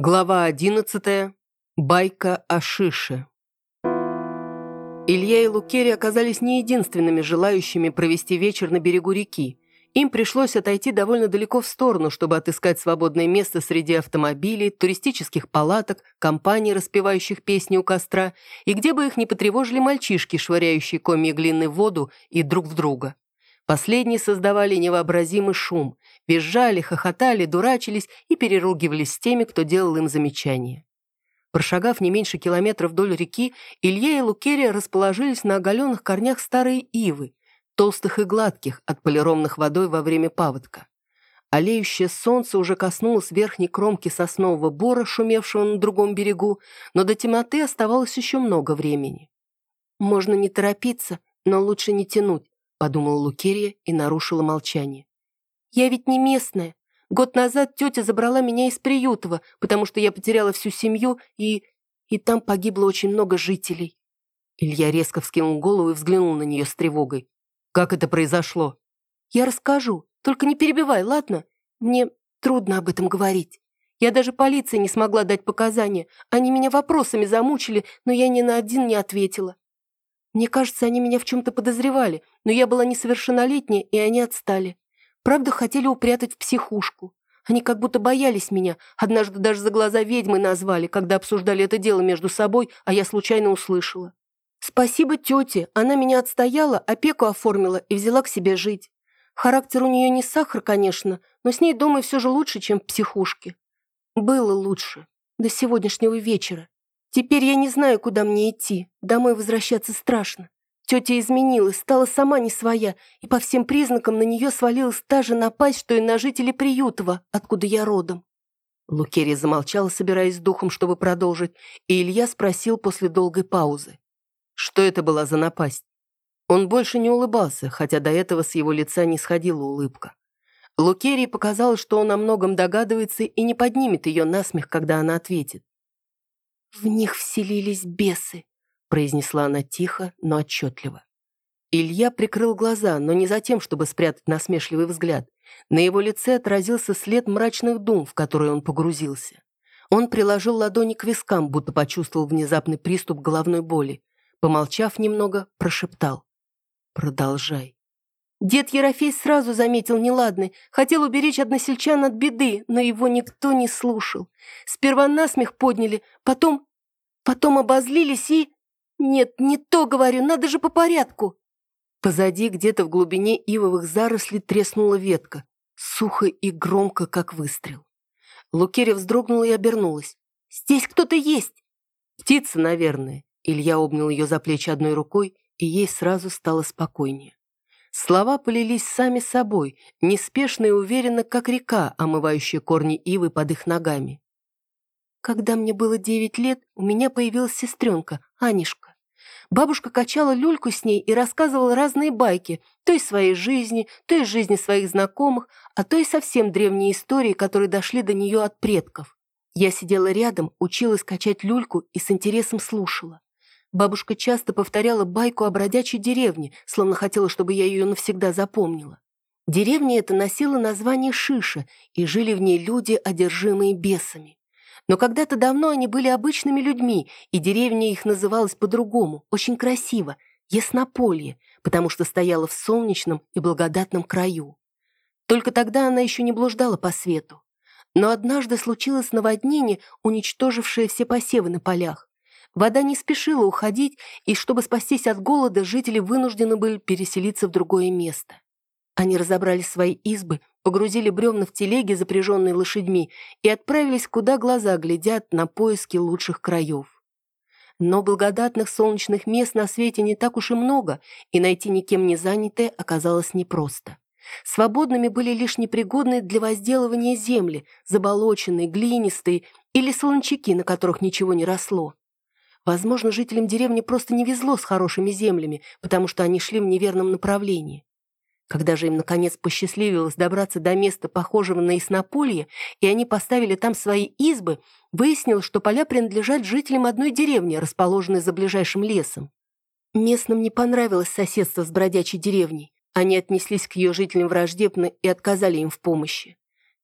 Глава одиннадцатая. Байка о Шише. Илья и Лукери оказались не единственными желающими провести вечер на берегу реки. Им пришлось отойти довольно далеко в сторону, чтобы отыскать свободное место среди автомобилей, туристических палаток, компаний, распевающих песни у костра, и где бы их не потревожили мальчишки, швыряющие комья глины в воду и друг в друга. Последние создавали невообразимый шум, визжали, хохотали, дурачились и переругивались с теми, кто делал им замечания. Прошагав не меньше километра вдоль реки, Илья и Лукерия расположились на оголенных корнях старой ивы, толстых и гладких, отполированных водой во время паводка. Олеющее солнце уже коснулось верхней кромки соснового бора, шумевшего на другом берегу, но до темноты оставалось еще много времени. «Можно не торопиться, но лучше не тянуть», — подумала Лукерия и нарушила молчание. «Я ведь не местная. Год назад тетя забрала меня из Приютова, потому что я потеряла всю семью, и... и там погибло очень много жителей». Илья резко вскинул голову и взглянул на нее с тревогой. «Как это произошло?» «Я расскажу. Только не перебивай, ладно? Мне трудно об этом говорить. Я даже полиции не смогла дать показания. Они меня вопросами замучили, но я ни на один не ответила. Мне кажется, они меня в чем-то подозревали, но я была несовершеннолетняя, и они отстали. Правда, хотели упрятать в психушку. Они как будто боялись меня. Однажды даже за глаза ведьмы назвали, когда обсуждали это дело между собой, а я случайно услышала. Спасибо тете, она меня отстояла, опеку оформила и взяла к себе жить. Характер у нее не сахар, конечно, но с ней дома все же лучше, чем в психушке. Было лучше. До сегодняшнего вечера. Теперь я не знаю, куда мне идти. Домой возвращаться страшно. Тетя изменилась, стала сама не своя, и по всем признакам на нее свалилась та же напасть, что и на жителей Приютова, откуда я родом. Лукерия замолчала, собираясь духом, чтобы продолжить, и Илья спросил после долгой паузы. Что это была за напасть? Он больше не улыбался, хотя до этого с его лица не сходила улыбка. Лукерии показалось, что он о многом догадывается и не поднимет ее насмех, когда она ответит. «В них вселились бесы», произнесла она тихо, но отчетливо. Илья прикрыл глаза, но не за тем, чтобы спрятать насмешливый взгляд. На его лице отразился след мрачных дум, в которые он погрузился. Он приложил ладони к вискам, будто почувствовал внезапный приступ головной боли. Помолчав немного, прошептал. «Продолжай». Дед Ерофей сразу заметил неладный, хотел уберечь односельчан от беды, но его никто не слушал. Сперва насмех подняли, потом... потом обозлились и... «Нет, не то говорю, надо же по порядку!» Позади, где-то в глубине ивовых зарослей, треснула ветка, сухо и громко, как выстрел. Лукеря вздрогнула и обернулась. «Здесь кто-то есть!» «Птица, наверное». Илья обнял ее за плечи одной рукой, и ей сразу стало спокойнее. Слова полились сами собой, неспешно и уверенно, как река, омывающая корни ивы под их ногами. Когда мне было девять лет, у меня появилась сестренка, Анишка. Бабушка качала люльку с ней и рассказывала разные байки, то из своей жизни, то из жизни своих знакомых, а то и совсем древние истории, которые дошли до нее от предков. Я сидела рядом, училась качать люльку и с интересом слушала. Бабушка часто повторяла байку о бродячей деревне, словно хотела, чтобы я ее навсегда запомнила. Деревня эта носила название Шиша, и жили в ней люди, одержимые бесами. Но когда-то давно они были обычными людьми, и деревня их называлась по-другому, очень красиво – Яснополье, потому что стояла в солнечном и благодатном краю. Только тогда она еще не блуждала по свету. Но однажды случилось наводнение, уничтожившее все посевы на полях. Вода не спешила уходить, и чтобы спастись от голода, жители вынуждены были переселиться в другое место. Они разобрали свои избы, погрузили бревна в телеги, запряженные лошадьми, и отправились, куда глаза глядят, на поиски лучших краев. Но благодатных солнечных мест на свете не так уж и много, и найти никем не занятые оказалось непросто. Свободными были лишь непригодные для возделывания земли, заболоченные, глинистые или солончаки, на которых ничего не росло. Возможно, жителям деревни просто не везло с хорошими землями, потому что они шли в неверном направлении. Когда же им, наконец, посчастливилось добраться до места, похожего на Яснополье, и они поставили там свои избы, выяснилось, что поля принадлежат жителям одной деревни, расположенной за ближайшим лесом. Местным не понравилось соседство с бродячей деревней. Они отнеслись к ее жителям враждебно и отказали им в помощи.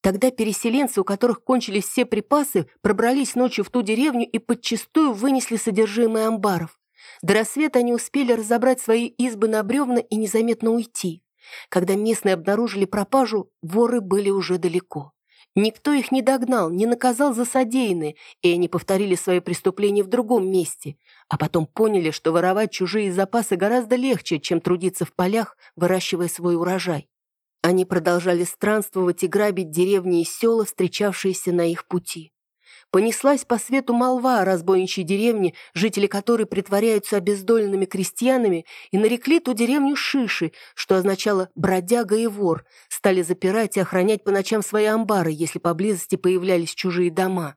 Тогда переселенцы, у которых кончились все припасы, пробрались ночью в ту деревню и подчистую вынесли содержимое амбаров. До рассвета они успели разобрать свои избы на бревна и незаметно уйти. Когда местные обнаружили пропажу, воры были уже далеко. Никто их не догнал, не наказал за содеянное, и они повторили свои преступления в другом месте, а потом поняли, что воровать чужие запасы гораздо легче, чем трудиться в полях, выращивая свой урожай. Они продолжали странствовать и грабить деревни и села, встречавшиеся на их пути. Понеслась по свету молва о разбойничьей деревне, жители которой притворяются обездоленными крестьянами, и нарекли ту деревню Шиши, что означало «бродяга и вор», стали запирать и охранять по ночам свои амбары, если поблизости появлялись чужие дома.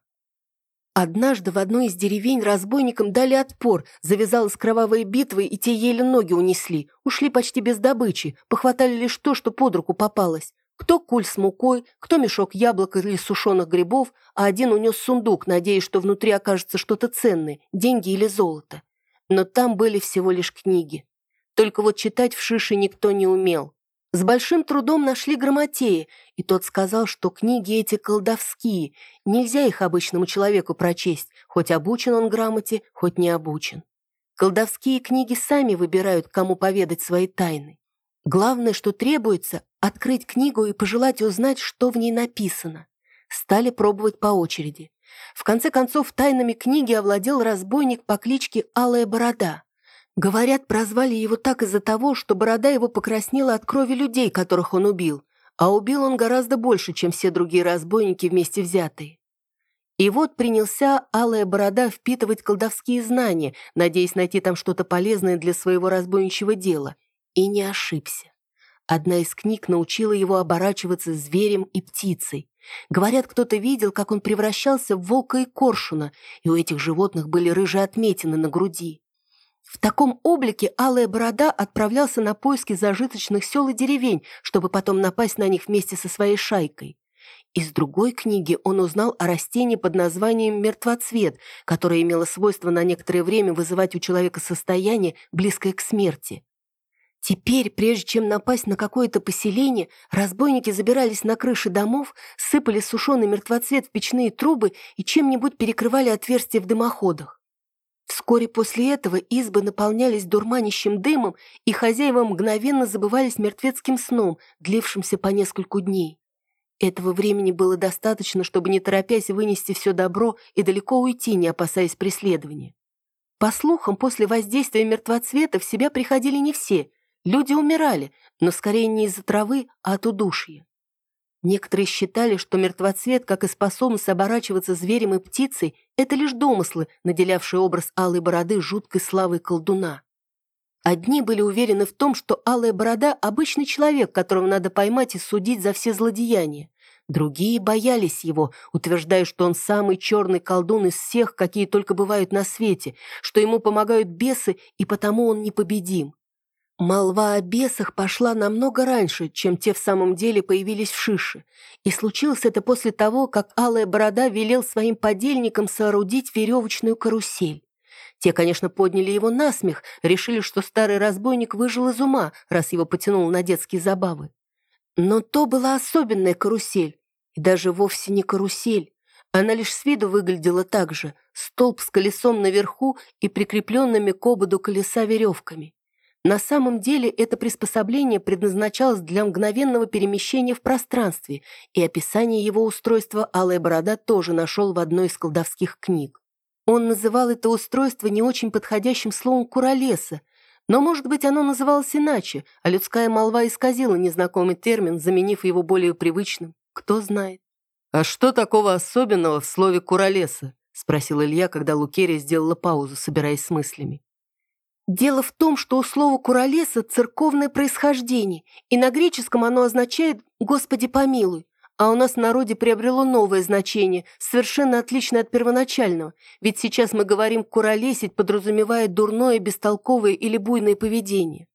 Однажды в одной из деревень разбойникам дали отпор, завязалась кровавая битва, и те еле ноги унесли, ушли почти без добычи, похватали лишь то, что под руку попалось. Кто куль с мукой, кто мешок яблок или сушеных грибов, а один унес сундук, надеясь, что внутри окажется что-то ценное, деньги или золото. Но там были всего лишь книги. Только вот читать в шише никто не умел. С большим трудом нашли грамотея, и тот сказал, что книги эти колдовские, нельзя их обычному человеку прочесть, хоть обучен он грамоте, хоть не обучен. Колдовские книги сами выбирают, кому поведать свои тайны. Главное, что требуется, открыть книгу и пожелать узнать, что в ней написано. Стали пробовать по очереди. В конце концов, тайнами книги овладел разбойник по кличке Алая Борода. Говорят, прозвали его так из-за того, что борода его покраснела от крови людей, которых он убил, а убил он гораздо больше, чем все другие разбойники вместе взятые. И вот принялся Алая Борода впитывать колдовские знания, надеясь найти там что-то полезное для своего разбойничьего дела – и не ошибся. Одна из книг научила его оборачиваться зверем и птицей. Говорят, кто-то видел, как он превращался в волка и коршуна, и у этих животных были рыжие отметины на груди. В таком облике Алая Борода отправлялся на поиски зажиточных сел и деревень, чтобы потом напасть на них вместе со своей шайкой. Из другой книги он узнал о растении под названием мертвоцвет, которое имело свойство на некоторое время вызывать у человека состояние, близкое к смерти. Теперь, прежде чем напасть на какое-то поселение, разбойники забирались на крыши домов, сыпали сушеный мертвоцвет в печные трубы и чем-нибудь перекрывали отверстия в дымоходах. Вскоре после этого избы наполнялись дурманящим дымом, и хозяева мгновенно забывались мертвецким сном, длившимся по нескольку дней. Этого времени было достаточно, чтобы не торопясь вынести все добро и далеко уйти, не опасаясь преследования. По слухам, после воздействия мертвоцвета в себя приходили не все, Люди умирали, но скорее не из-за травы, а от удушья. Некоторые считали, что мертвоцвет, как и способность оборачиваться зверем и птицей, это лишь домыслы, наделявшие образ алой бороды жуткой славой колдуна. Одни были уверены в том, что алая борода – обычный человек, которого надо поймать и судить за все злодеяния. Другие боялись его, утверждая, что он самый черный колдун из всех, какие только бывают на свете, что ему помогают бесы, и потому он непобедим. Молва о бесах пошла намного раньше, чем те в самом деле появились в Шише, и случилось это после того, как Алая Борода велел своим подельникам соорудить веревочную карусель. Те, конечно, подняли его на смех, решили, что старый разбойник выжил из ума, раз его потянул на детские забавы. Но то была особенная карусель, и даже вовсе не карусель. Она лишь с виду выглядела так же, столб с колесом наверху и прикрепленными к ободу колеса веревками. На самом деле это приспособление предназначалось для мгновенного перемещения в пространстве, и описание его устройства Алая Борода тоже нашел в одной из колдовских книг. Он называл это устройство не очень подходящим словом «куролеса», но, может быть, оно называлось иначе, а людская молва исказила незнакомый термин, заменив его более привычным. Кто знает. «А что такого особенного в слове «куролеса»?» — спросил Илья, когда Лукерия сделала паузу, собираясь с мыслями. Дело в том, что у слова «куролеса» церковное происхождение, и на греческом оно означает «Господи помилуй», а у нас в народе приобрело новое значение, совершенно отличное от первоначального, ведь сейчас мы говорим «куролесить», подразумевая дурное, бестолковое или буйное поведение.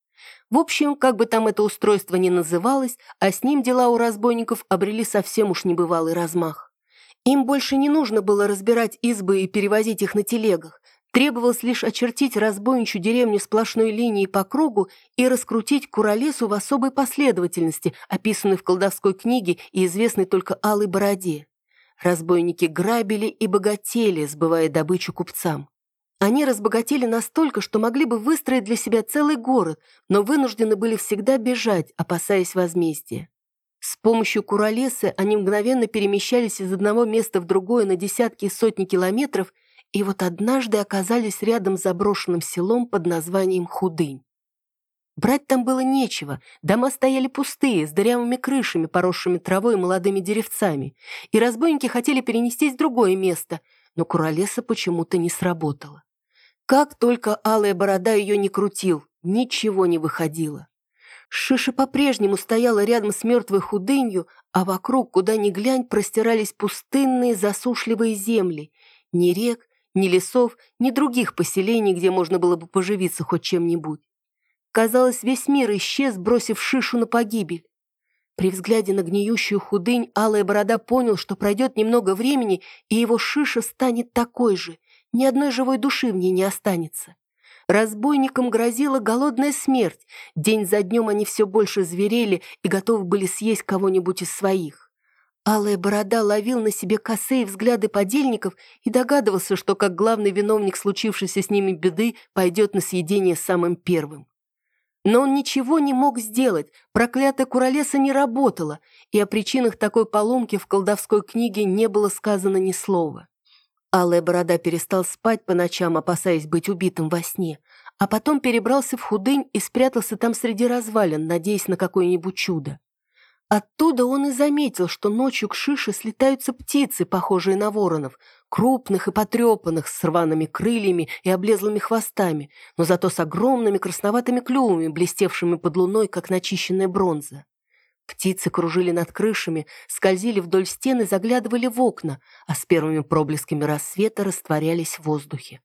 В общем, как бы там это устройство ни называлось, а с ним дела у разбойников обрели совсем уж небывалый размах. Им больше не нужно было разбирать избы и перевозить их на телегах. Требовалось лишь очертить разбойничью деревню сплошной линией по кругу и раскрутить Куролесу в особой последовательности, описанной в колдовской книге и известной только Алой Бороде. Разбойники грабили и богатели, сбывая добычу купцам. Они разбогатели настолько, что могли бы выстроить для себя целый город, но вынуждены были всегда бежать, опасаясь возмездия. С помощью куролесы они мгновенно перемещались из одного места в другое на десятки и сотни километров и вот однажды оказались рядом с заброшенным селом под названием Худынь. Брать там было нечего, дома стояли пустые, с дырявыми крышами, поросшими травой и молодыми деревцами, и разбойники хотели перенестись в другое место, но Куролеса почему-то не сработала. Как только алая борода ее не крутил, ничего не выходило. Шиша по-прежнему стояла рядом с мертвой худынью, а вокруг, куда ни глянь, простирались пустынные засушливые земли. Ни рек, ни лесов, ни других поселений, где можно было бы поживиться хоть чем-нибудь. Казалось, весь мир исчез, бросив Шишу на погибель. При взгляде на гниющую худынь Алая Борода понял, что пройдет немного времени, и его Шиша станет такой же. Ни одной живой души в ней не останется. Разбойникам грозила голодная смерть. День за днем они все больше зверели и готовы были съесть кого-нибудь из своих. Алая борода ловил на себе косые взгляды подельников и догадывался, что как главный виновник случившейся с ними беды пойдет на съедение самым первым. Но он ничего не мог сделать, проклятая куролеса не работала, и о причинах такой поломки в колдовской книге не было сказано ни слова. Алая борода перестал спать по ночам, опасаясь быть убитым во сне, а потом перебрался в худынь и спрятался там среди развалин, надеясь на какое-нибудь чудо. Оттуда он и заметил, что ночью к шише слетаются птицы, похожие на воронов, крупных и потрепанных, с рваными крыльями и облезлыми хвостами, но зато с огромными красноватыми клювами, блестевшими под луной, как начищенная бронза. Птицы кружили над крышами, скользили вдоль стены, заглядывали в окна, а с первыми проблесками рассвета растворялись в воздухе.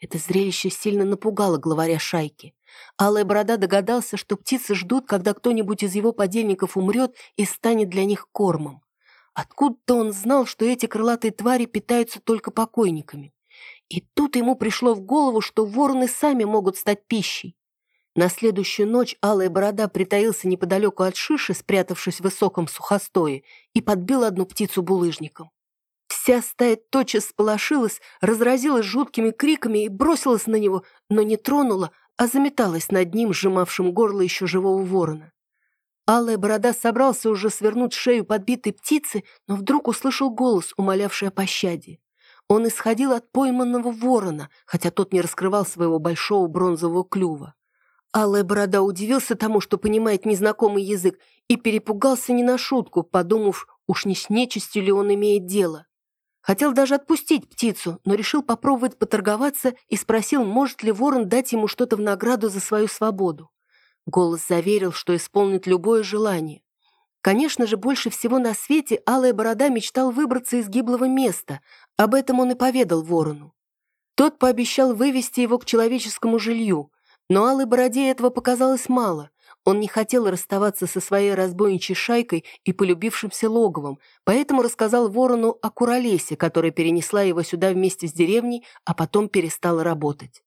Это зрелище сильно напугало главаря шайки. Алая борода догадался, что птицы ждут, когда кто-нибудь из его подельников умрет и станет для них кормом. Откуда-то он знал, что эти крылатые твари питаются только покойниками. И тут ему пришло в голову, что вороны сами могут стать пищей. На следующую ночь Алая Борода притаился неподалеку от шиши, спрятавшись в высоком сухостое, и подбил одну птицу булыжником. Вся стая тотчас сполошилась, разразилась жуткими криками и бросилась на него, но не тронула, а заметалась над ним, сжимавшим горло еще живого ворона. Алая борода собрался уже свернуть шею подбитой птицы, но вдруг услышал голос, умолявший о пощаде. Он исходил от пойманного ворона, хотя тот не раскрывал своего большого бронзового клюва. Алая борода удивился тому, что понимает незнакомый язык, и перепугался не на шутку, подумав, уж не с нечистью ли он имеет дело. Хотел даже отпустить птицу, но решил попробовать поторговаться и спросил, может ли ворон дать ему что-то в награду за свою свободу. Голос заверил, что исполнит любое желание. Конечно же, больше всего на свете Алая Борода мечтал выбраться из гиблого места. Об этом он и поведал ворону. Тот пообещал вывести его к человеческому жилью, но Алой Бороде этого показалось мало. Он не хотел расставаться со своей разбойничьей шайкой и полюбившимся логовом, поэтому рассказал ворону о Куролесе, которая перенесла его сюда вместе с деревней, а потом перестала работать.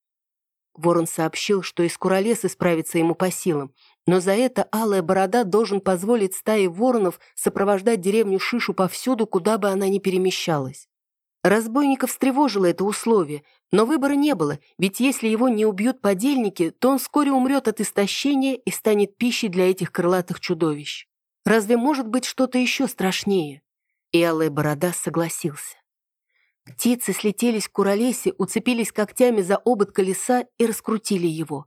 Ворон сообщил, что из Куролесы справится ему по силам, но за это Алая Борода должен позволить стае воронов сопровождать деревню Шишу повсюду, куда бы она ни перемещалась. Разбойников встревожило это условие, но выбора не было, ведь если его не убьют подельники, то он вскоре умрет от истощения и станет пищей для этих крылатых чудовищ. Разве может быть что-то еще страшнее? И Алая Борода согласился. Птицы слетелись к куролесе, уцепились когтями за обод колеса и раскрутили его.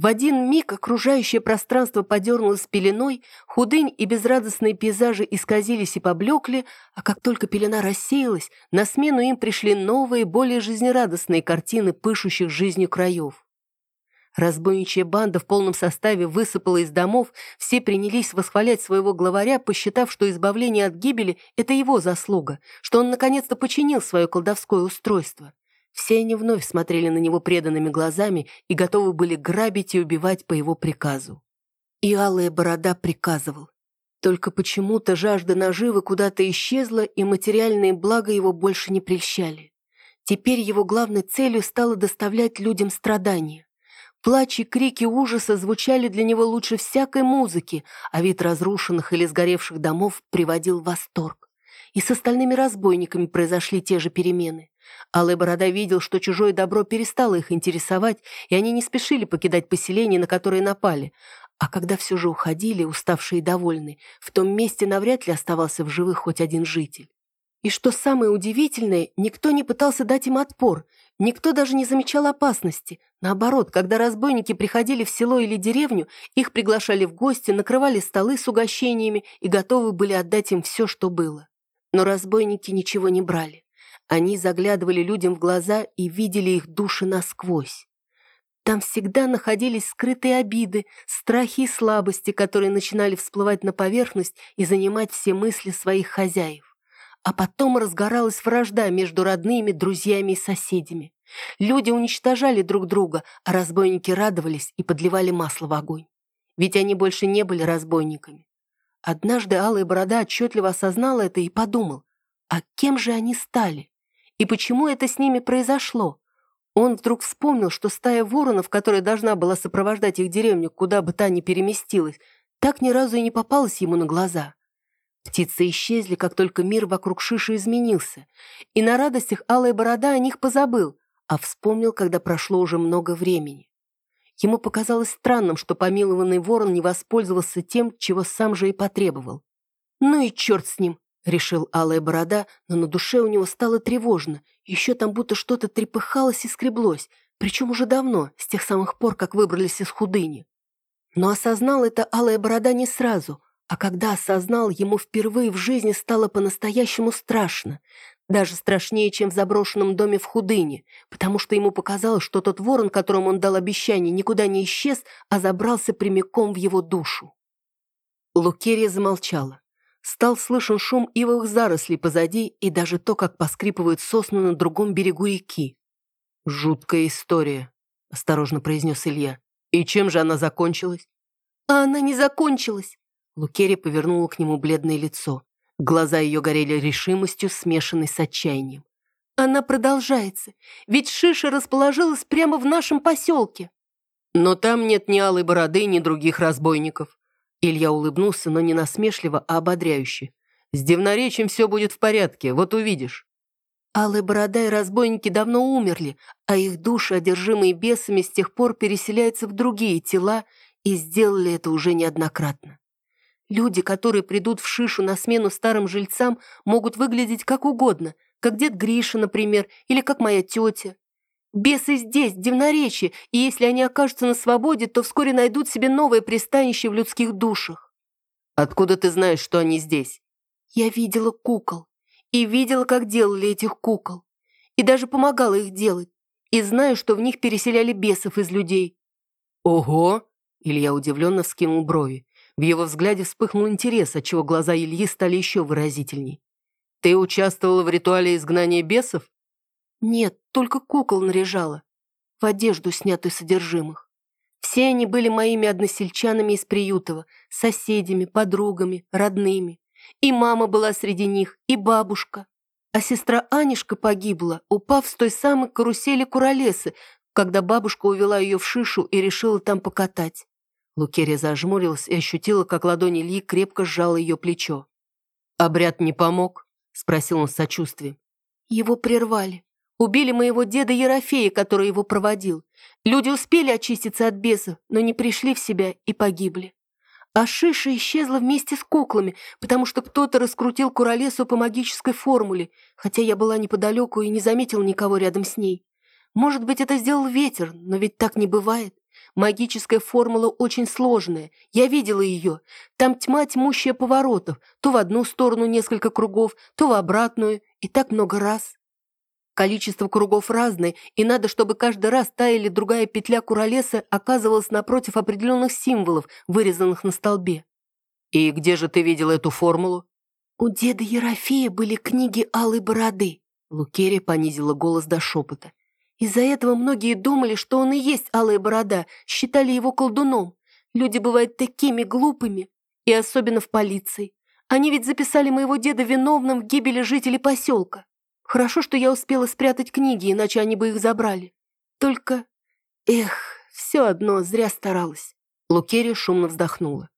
В один миг окружающее пространство подернулось пеленой, худынь и безрадостные пейзажи исказились и поблекли, а как только пелена рассеялась, на смену им пришли новые, более жизнерадостные картины пышущих жизнью краев. Разбойничья банда в полном составе высыпала из домов, все принялись восхвалять своего главаря, посчитав, что избавление от гибели – это его заслуга, что он наконец-то починил свое колдовское устройство. Все они вновь смотрели на него преданными глазами и готовы были грабить и убивать по его приказу. И алая борода приказывал. Только почему-то жажда наживы куда-то исчезла, и материальные блага его больше не прельщали. Теперь его главной целью стало доставлять людям страдания. Плач и крики ужаса звучали для него лучше всякой музыки, а вид разрушенных или сгоревших домов приводил в восторг. И с остальными разбойниками произошли те же перемены. Алый Борода видел, что чужое добро перестало их интересовать, и они не спешили покидать поселение, на которое напали. А когда все же уходили, уставшие и довольные, в том месте навряд ли оставался в живых хоть один житель. И что самое удивительное, никто не пытался дать им отпор, никто даже не замечал опасности. Наоборот, когда разбойники приходили в село или деревню, их приглашали в гости, накрывали столы с угощениями и готовы были отдать им все, что было. Но разбойники ничего не брали. Они заглядывали людям в глаза и видели их души насквозь. Там всегда находились скрытые обиды, страхи и слабости, которые начинали всплывать на поверхность и занимать все мысли своих хозяев. А потом разгоралась вражда между родными, друзьями и соседями. Люди уничтожали друг друга, а разбойники радовались и подливали масло в огонь. Ведь они больше не были разбойниками. Однажды Алая Борода отчетливо осознала это и подумал, а кем же они стали? И почему это с ними произошло? Он вдруг вспомнил, что стая воронов, которая должна была сопровождать их деревню, куда бы та ни переместилась, так ни разу и не попалась ему на глаза. Птицы исчезли, как только мир вокруг Шиши изменился, и на радостях Алая Борода о них позабыл, а вспомнил, когда прошло уже много времени. Ему показалось странным, что помилованный ворон не воспользовался тем, чего сам же и потребовал. Ну и черт с ним, решил Алая Борода, но на душе у него стало тревожно. Еще там будто что-то трепыхалось и скреблось, причем уже давно, с тех самых пор, как выбрались из худыни. Но осознал это Алая Борода не сразу, а когда осознал, ему впервые в жизни стало по-настоящему страшно. Даже страшнее, чем в заброшенном доме в Худыне, потому что ему показалось, что тот ворон, которому он дал обещание, никуда не исчез, а забрался прямиком в его душу. Лукерия замолчала. Стал слышен шум ивовых зарослей позади и даже то, как поскрипывают сосны на другом берегу реки. «Жуткая история», — осторожно произнес Илья. «И чем же она закончилась?» «А она не закончилась!» Лукерия повернула к нему бледное лицо. Глаза ее горели решимостью, смешанной с отчаянием. «Она продолжается, ведь Шиша расположилась прямо в нашем поселке». «Но там нет ни алой бороды, ни других разбойников. Илья улыбнулся, но не насмешливо, а ободряюще. «С Дивноречием все будет в порядке, вот увидишь». Алые борода и разбойники давно умерли, а их души, одержимые бесами, с тех пор переселяются в другие тела и сделали это уже неоднократно. Люди, которые придут в Шишу на смену старым жильцам, могут выглядеть как угодно, как дед Гриша, например, или как моя тетя. Бесы здесь, в Дивноречье, и если они окажутся на свободе, то вскоре найдут себе новое пристанище в людских душах. Откуда ты знаешь, что они здесь? Я видела кукол. И видела, как делали этих кукол. И даже помогала их делать. И знаю, что в них переселяли бесов из людей. Ого! Илья удивленно вскинул брови. В его взгляде вспыхнул интерес, отчего глаза Ильи стали еще выразительней. «Ты участвовала в ритуале изгнания бесов?» Нет, только кукол наряжала. В одежду, снятую содержимых. Все они были моими односельчанами из Приютова, соседями, подругами, родными. И мама была среди них, и бабушка. А сестра Анишка погибла, упав с той самой карусели Куролесы, когда бабушка увела ее в шишу и решила там покатать. Лукерия зажмурилась и ощутила, как ладонь Ильи крепко сжала ее плечо. «Обряд не помог?» — спросил он с сочувствием. «Его прервали. Убили моего деда Ерофея, который его проводил. Люди успели очиститься от бесов, но не пришли в себя и погибли. А Шиша исчезла вместе с куклами, потому что кто-то раскрутил Куролесу по магической формуле, хотя я была неподалеку и не заметил никого рядом с ней. Может быть, это сделал ветер, но ведь так не бывает. Магическая формула очень сложная. Я видела ее. Там тьма тьмущая поворотов. То в одну сторону несколько кругов, то в обратную. И так много раз. Количество кругов разное, и надо, чтобы каждый раз та или другая петля куролеса оказывалась напротив определенных символов, вырезанных на столбе. «И где же ты видел эту формулу?» «У деда Ерофея были книги Алой Бороды», Лукерия понизила голос до шепота. Из-за этого многие думали, что он и есть Алая Борода, считали его колдуном. Люди бывают такими глупыми, и особенно в полиции. Они ведь записали моего деда виновным в гибели жителей поселка. Хорошо, что я успела спрятать книги, иначе они бы их забрали. Только... Эх, все одно, зря старалась». Лукерия шумно вздохнула.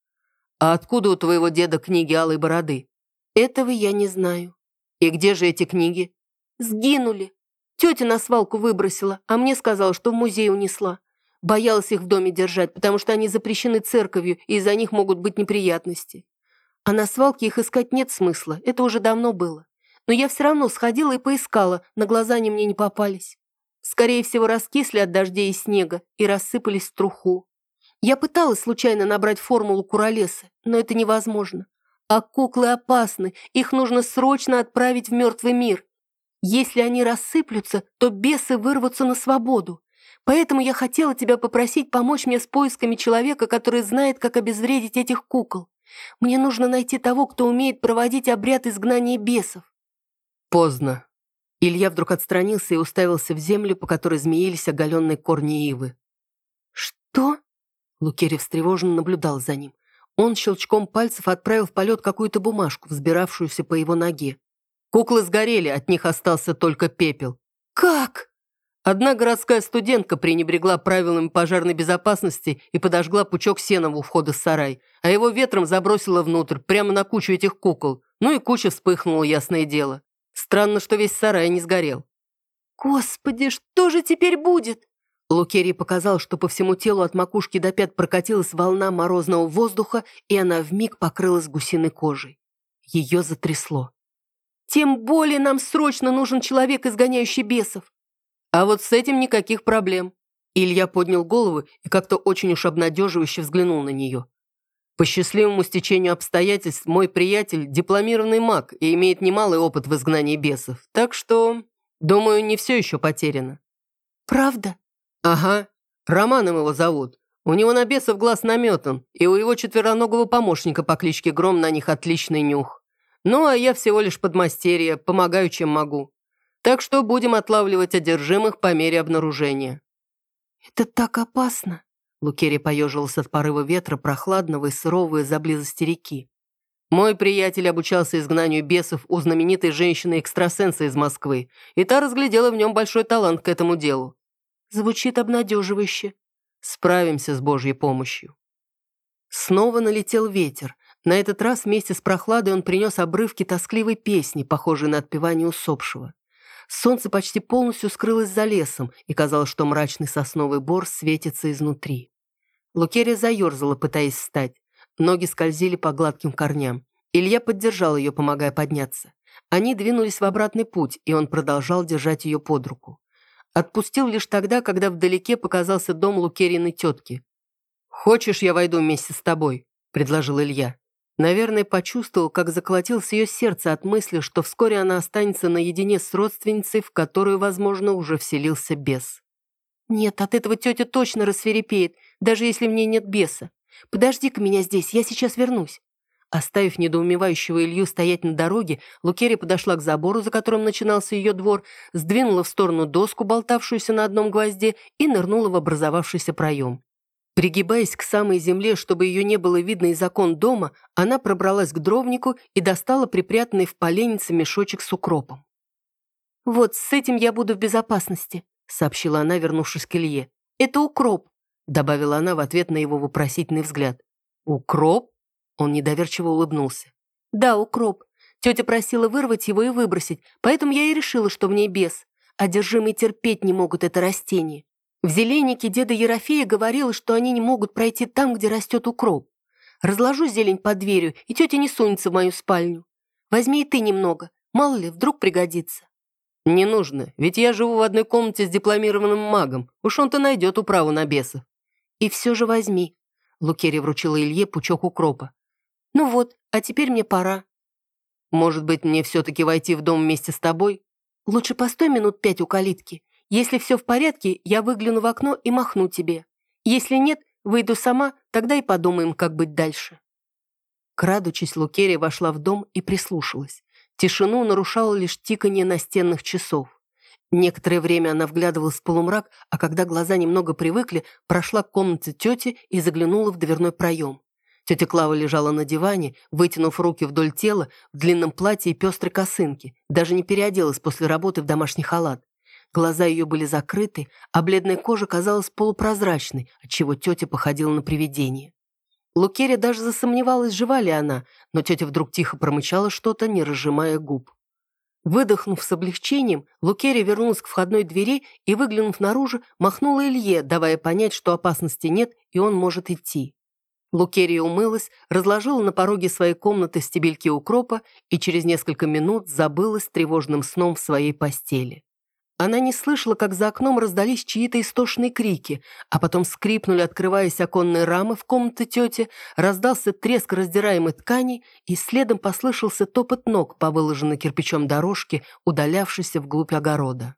«А откуда у твоего деда книги Алой Бороды?» «Этого я не знаю». «И где же эти книги?» «Сгинули. Тетя на свалку выбросила, а мне сказала, что в музей унесла. Боялась их в доме держать, потому что они запрещены церковью, и из-за них могут быть неприятности. А на свалке их искать нет смысла, это уже давно было. Но я все равно сходила и поискала, на глаза они мне не попались. Скорее всего, раскисли от дождей и снега и рассыпались в труху. Я пыталась случайно набрать формулу куролеса, но это невозможно. А куклы опасны, их нужно срочно отправить в мертвый мир. Если они рассыплются, то бесы вырвутся на свободу. Поэтому я хотела тебя попросить помочь мне с поисками человека, который знает, как обезвредить этих кукол. Мне нужно найти того, кто умеет проводить обряд изгнания бесов». Поздно. Илья вдруг отстранился и уставился в землю, по которой змеились оголенные корни ивы. «Что?» Лукерий встревоженно наблюдал за ним. Он щелчком пальцев отправил в полет какую-то бумажку, взбиравшуюся по его ноге. Куклы сгорели, от них остался только пепел. «Как?» Одна городская студентка пренебрегла правилами пожарной безопасности и подожгла пучок сена у входа в сарай, а его ветром забросила внутрь, прямо на кучу этих кукол. Ну и куча вспыхнула, ясное дело. Странно, что весь сарай не сгорел. «Господи, что же теперь будет?» Лукерий показал, что по всему телу от макушки до пят прокатилась волна морозного воздуха, и она вмиг покрылась гусиной кожей. Ее затрясло. Тем более нам срочно нужен человек, изгоняющий бесов. А вот с этим никаких проблем. Илья поднял голову и как-то очень уж обнадеживающе взглянул на нее. По счастливому стечению обстоятельств мой приятель – дипломированный маг и имеет немалый опыт в изгнании бесов. Так что, думаю, не все еще потеряно. Правда? Ага. Романом его зовут. У него на бесов глаз наметан, и у его четвероногого помощника по кличке Гром на них отличный нюх. Ну, а я всего лишь подмастерье, помогаю, чем могу. Так что будем отлавливать одержимых по мере обнаружения». «Это так опасно!» Лукерия поежился от порыва ветра, прохладного и сырого из-за близости реки. Мой приятель обучался изгнанию бесов у знаменитой женщины-экстрасенса из Москвы, и та разглядела в нем большой талант к этому делу. Звучит обнадеживающе. Справимся с Божьей помощью. Снова налетел ветер, на этот раз вместе с прохладой он принес обрывки тоскливой песни, похожей на отпевание усопшего. Солнце почти полностью скрылось за лесом, и казалось, что мрачный сосновый бор светится изнутри. Лукерия заерзала, пытаясь встать. Ноги скользили по гладким корням. Илья поддержал ее, помогая подняться. Они двинулись в обратный путь, и он продолжал держать ее под руку. Отпустил лишь тогда, когда вдалеке показался дом Лукериной тетки. «Хочешь, я войду вместе с тобой?» – предложил Илья. Наверное, почувствовал, как заколотилось ее сердце от мысли, что вскоре она останется наедине с родственницей, в которую, возможно, уже вселился бес. «Нет, от этого тетя точно рассверепеет, даже если в ней нет беса. Подожди-ка меня здесь, я сейчас вернусь». Оставив недоумевающего Илью стоять на дороге, Лукерия подошла к забору, за которым начинался ее двор, сдвинула в сторону доску, болтавшуюся на одном гвозде, и нырнула в образовавшийся проем. Пригибаясь к самой земле, чтобы ее не было видно из окон дома, она пробралась к дровнику и достала припрятанный в поленнице мешочек с укропом. «Вот с этим я буду в безопасности», — сообщила она, вернувшись к Илье. «Это укроп», — добавила она в ответ на его вопросительный взгляд. «Укроп?» — он недоверчиво улыбнулся. «Да, укроп. Тетя просила вырвать его и выбросить, поэтому я и решила, что в ней бес. Одержимые терпеть не могут это растение. В зеленике деда Ерофея говорил, что они не могут пройти там, где растет укроп. Разложу зелень под дверью, и тетя не сунется в мою спальню. Возьми и ты немного, мало ли, вдруг пригодится. Не нужно, ведь я живу в одной комнате с дипломированным магом. Уж он-то найдет управу на бесов. И все же возьми. Лукерия вручила Илье пучок укропа. Ну вот, а теперь мне пора. Может быть, мне все-таки войти в дом вместе с тобой? Лучше постой минут пять у калитки. Если все в порядке, я выгляну в окно и махну тебе. Если нет, выйду сама, тогда и подумаем, как быть дальше». Крадучись, Лукерия вошла в дом и прислушалась. Тишину нарушало лишь тиканье настенных часов. Некоторое время она вглядывалась в полумрак, а когда глаза немного привыкли, прошла к комнате тети и заглянула в дверной проем. Тетя Клава лежала на диване, вытянув руки вдоль тела в длинном платье и пестрой косынке, даже не переоделась после работы в домашний халат. Глаза ее были закрыты, а бледная кожа казалась полупрозрачной, отчего тетя походила на привидение. Лукерия даже засомневалась, жива ли она, но тетя вдруг тихо промычала что-то, не разжимая губ. Выдохнув с облегчением, Лукерия вернулась к входной двери и, выглянув наружу, махнула Илье, давая понять, что опасности нет и он может идти. Лукерия умылась, разложила на пороге своей комнаты стебельки укропа и через несколько минут забылась тревожным сном в своей постели. Она не слышала, как за окном раздались чьи-то истошные крики, а потом скрипнули, открываясь оконные рамы в комнате тети, раздался треск раздираемой ткани, и следом послышался топот ног по выложенной кирпичом дорожке, удалявшейся вглубь огорода.